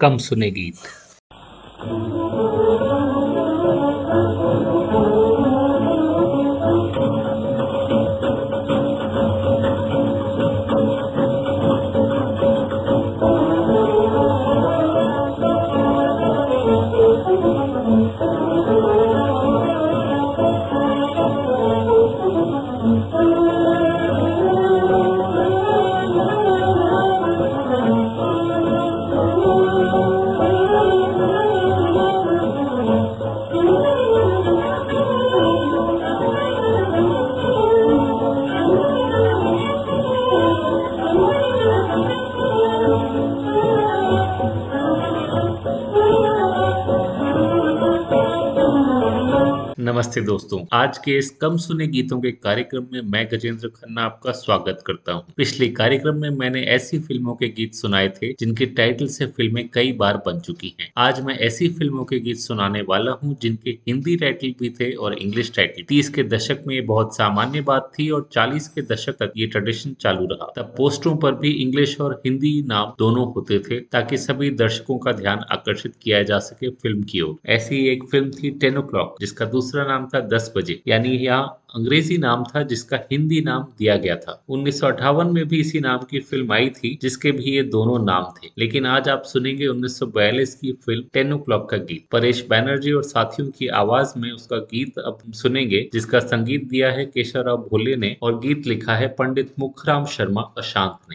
कम सुने गीत। नमस्ते दोस्तों आज के इस कम सुने गीतों के कार्यक्रम में मैं गजेंद्र खन्ना आपका स्वागत करता हूँ। पिछले कार्यक्रम में मैंने ऐसी फ़िल्मों के गीत सुनाए थे, जिनके टाइटल से फ़िल्में कई बार बन चुकी हैं। आज मैं ऐसी फ़िल्मों के गीत सुनाने वाला हूँ, जिनके हिंदी टाइटल भी थे और इंग्लिश टाइटल तीस के दशक में ये बहुत सामान्य बात थी और चालीस के दशक तक ये ट्रेडिशन चालू रहा तब पोस्टरों पर भी इंग्लिश और हिंदी नाम दोनों होते थे, ताकि सभी दर्शकों का ध्यान आकर्षित किया जा सके फ़िल्म की ओर ऐसी एक फ़िल्म थी टेन जिसका दूसरा नाम था दस बजे, यानी यहाँ अंग्रेज़ी नाम था जिसका हिंदी नाम दिया गया था। उन्नीस सौ अठावन में भी इसी नाम की फ़िल्म आई थी, जिसके भी ये दोनों नाम थे। लेकिन आज आप सुनेंगे 1942 की फ़िल्म टेन ओ का गीत। परेश बैनर्जी और साथियों की आवाज़ में उसका गीत अब सुनेंगे, जिसका संगीत दिया है केशवराव भोले ने और गीत लिखा है पंडित मुखराम शर्मा, अशांत ने।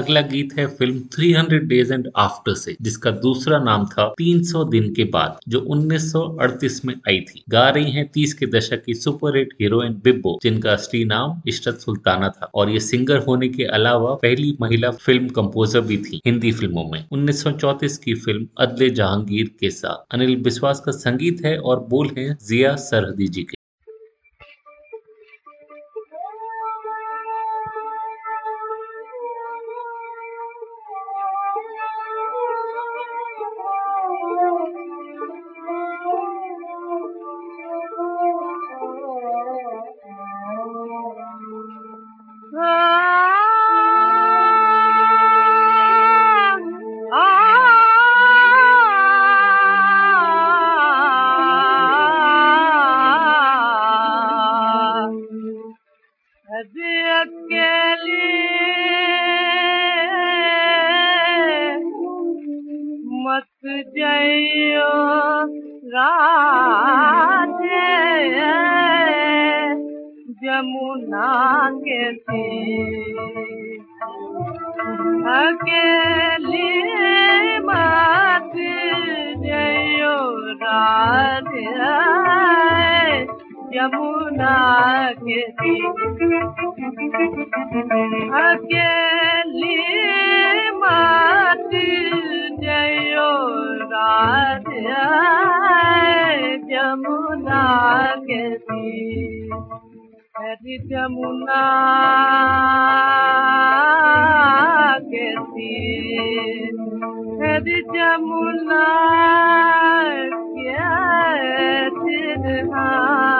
अगला गीत है फ़िल्म 300 डेज़ एंड आफ्टर से, जिसका दूसरा नाम था 300 दिन के बाद, जो 1938 में आई थी। गा रही हैं 30 के दशक की सुपर हिट हीरोइन बिब्बो, जिनका असली नाम इशरत सुल्ताना था। और ये सिंगर होने के अलावा पहली महिला फ़िल्म कंपोजर भी थी हिंदी फ़िल्मों में। उन्नीस की फ़िल्म अदले जहांगीर के साथ। अनिल विश्वास का संगीत है और बोल है जिया सरहदी जी के। यमुना के अकेली मात जयो राध जमुना के जमुनार जमुना क्या कीअ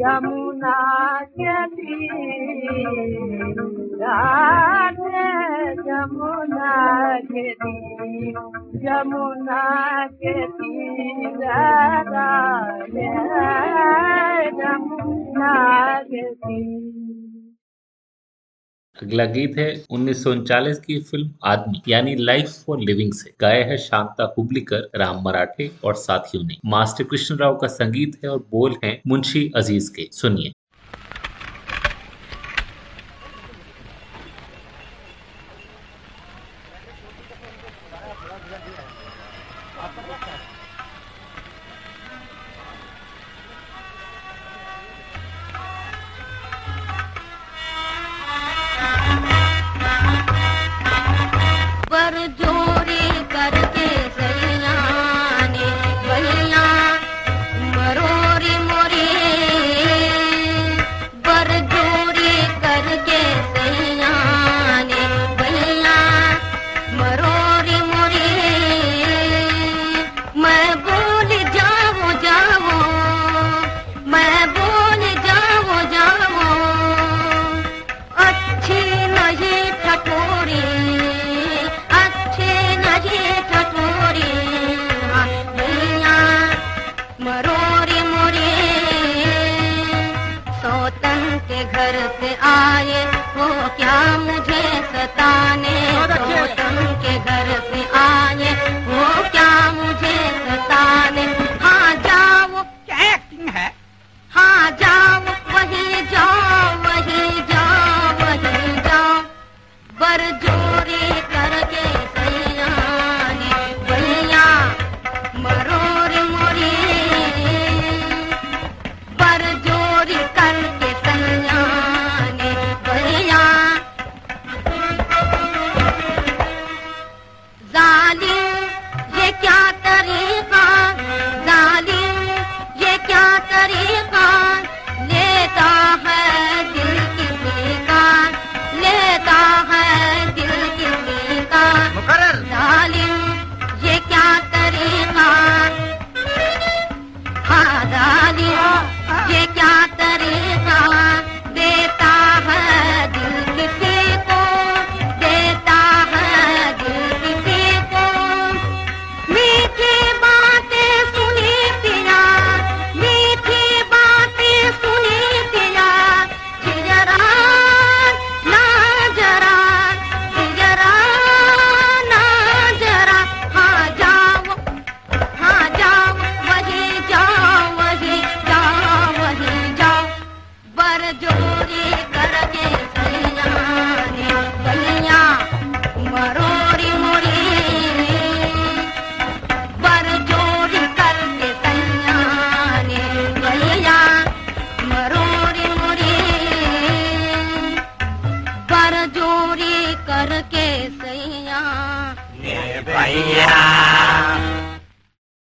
जमुना थी जमुना थी यमुना जमुना अगला गीत है उन्नीस की फ़िल्म आदमी, यानी लाइफ फॉर लिविंग से। गाया है शांता हुबलीकर राम मराठे और साथियों ने। मास्टर कृष्ण राव का संगीत है और बोल है मुंशी अज़ीज़ के। सुनिए। क्या मुझे करके सैया।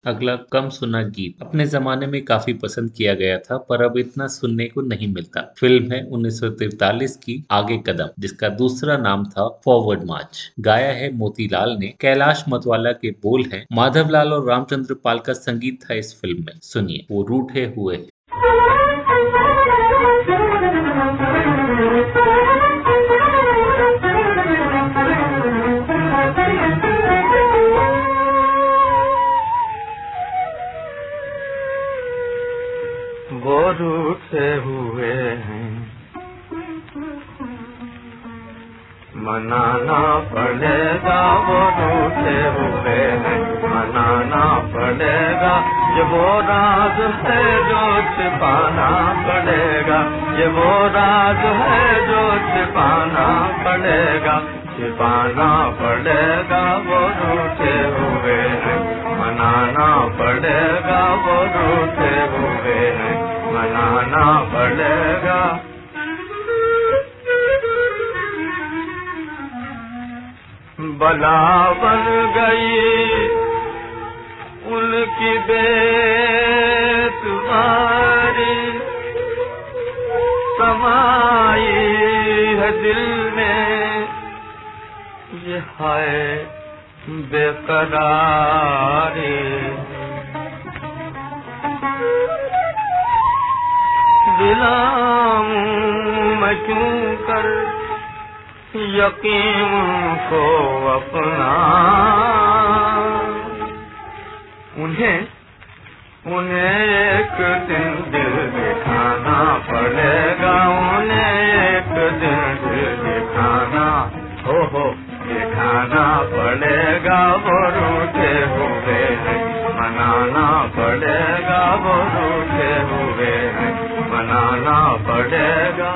अगला कम सुना गीत। अपने जमाने में काफ़ी पसंद किया गया था पर अब इतना सुनने को नहीं मिलता। फ़िल्म है 1943 की आगे कदम जिसका दूसरा नाम था फॉरवर्ड मार्च। गाया है मोतीलाल ने। कैलाश मतवाला के बोल हैं। माधवलाल और रामचंद्र पाल का संगीत था इस फ़िल्म में। सुनिए वो रूठे हुए वो रूठे हुए हैं। मनाना पड़ेगा वो रूठे हुए हैं। मनाना पड़ेगा, ये वो राज है जो छिपाना पड़ेगा। ये वो राज है जो छिपाना पड़ेगा। छिपाना पड़ेगा वो रूठे हुए हैं। मनाना पड़ेगा वो रूठे हुए हैं। मनाना पड़ेगा बला बन गई उनकी बेतुमारी समाई है दिल में ये है बेकरारी। दिलाऊं मैं क्यों कर यकीन को अपना? उन्हें उन्हें एक दिन दिल दिखाना पड़ेगा, उन्हें एक दिन दिल दिखाना, हो हो, दिखाना पड़ेगा। पड़ेगा।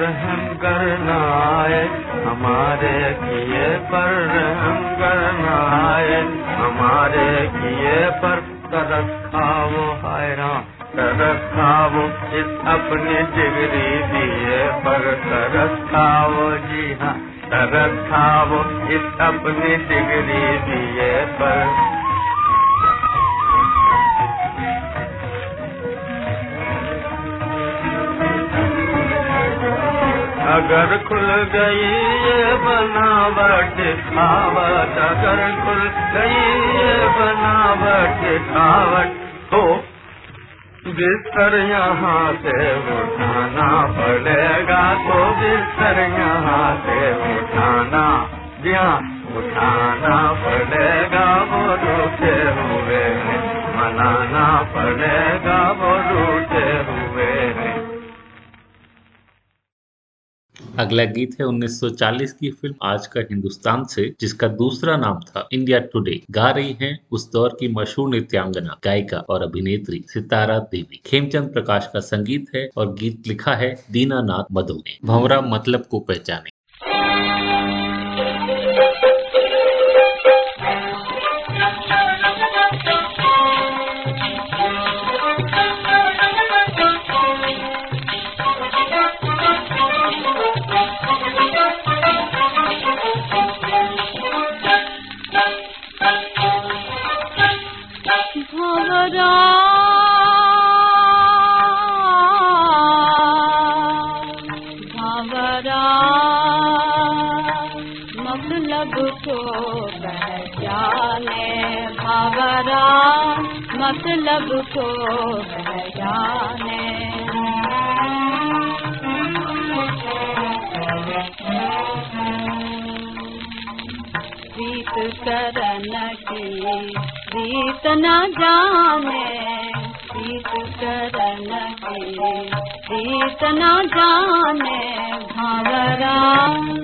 रहम करना आए हमारे किए पर, रहम करना आए हमारे किए पर। तरस खाओ हैरान तरस खाओ इस अपनी डिग्री दिए पर। तरस खाओ जी हाँ तरस खाओ इस अपनी डिग्री दिए पर। अगर खुल गई ये बनावट, खावट, अगर खुल गई ये बनावट, खावट बिस्तर यहाँ से उठाना पड़ेगा तो बिस्तर यहाँ से उठाना, जी हाँ उठाना पड़ेगा, वो रूठे हुए मनाना पड़ेगा, वो रूठे हुए अगला गीत है 1940 की फ़िल्म आज का हिंदुस्तान से, जिसका दूसरा नाम था इंडिया टुडे। गा रही हैं उस दौर की मशहूर नृत्यांगना, गायिका और अभिनेत्री सितारा देवी। खेमचंद प्रकाश का संगीत है और गीत लिखा है दीनानाथ मधु ने। भवरा मतलब को पहचाने। को पहचाने भंवरा मतलब को पहचाने। प्रीत करन की रीत न जाने, प्रीत करन की रीत न जाने भंवरा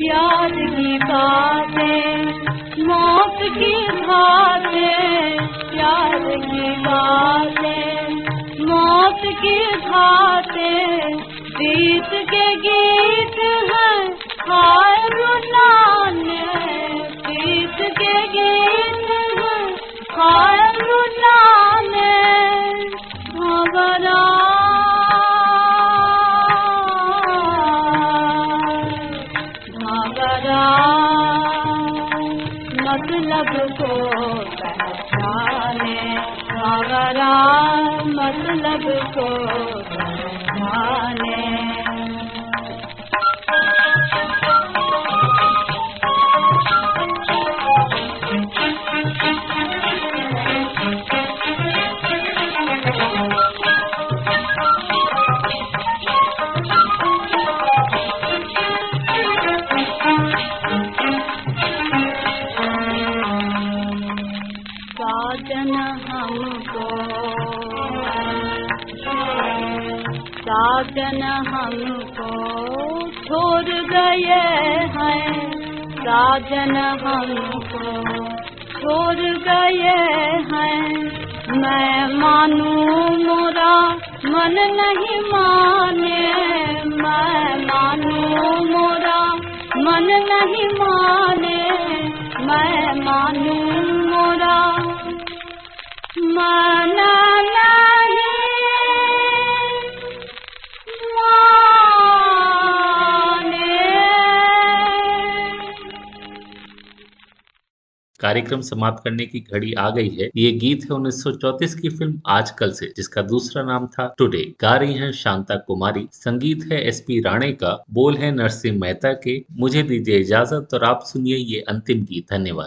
प्यार की बातें, मौत की बातें प्यार की बातें, मौत की बातें प्रीत के गीत हैं। हाय रुलाने मतलब साजन हमको। छोड़ गए हैं। मैं मानू मोरा, मन नहीं माने। मैं मानू मोरा, मन नहीं माने। मैं मानू मोरा। मन नहीं कार्यक्रम समाप्त करने की घड़ी आ गई है। ये गीत है 1934 की फ़िल्म आजकल से, जिसका दूसरा नाम था टुडे गा रही है शांता कुमारी। संगीत है एस पी राणे का। बोल है नरसिंह मेहता के। मुझे दीजिए इजाज़त और आप सुनिए ये अंतिम गीत। धन्यवाद।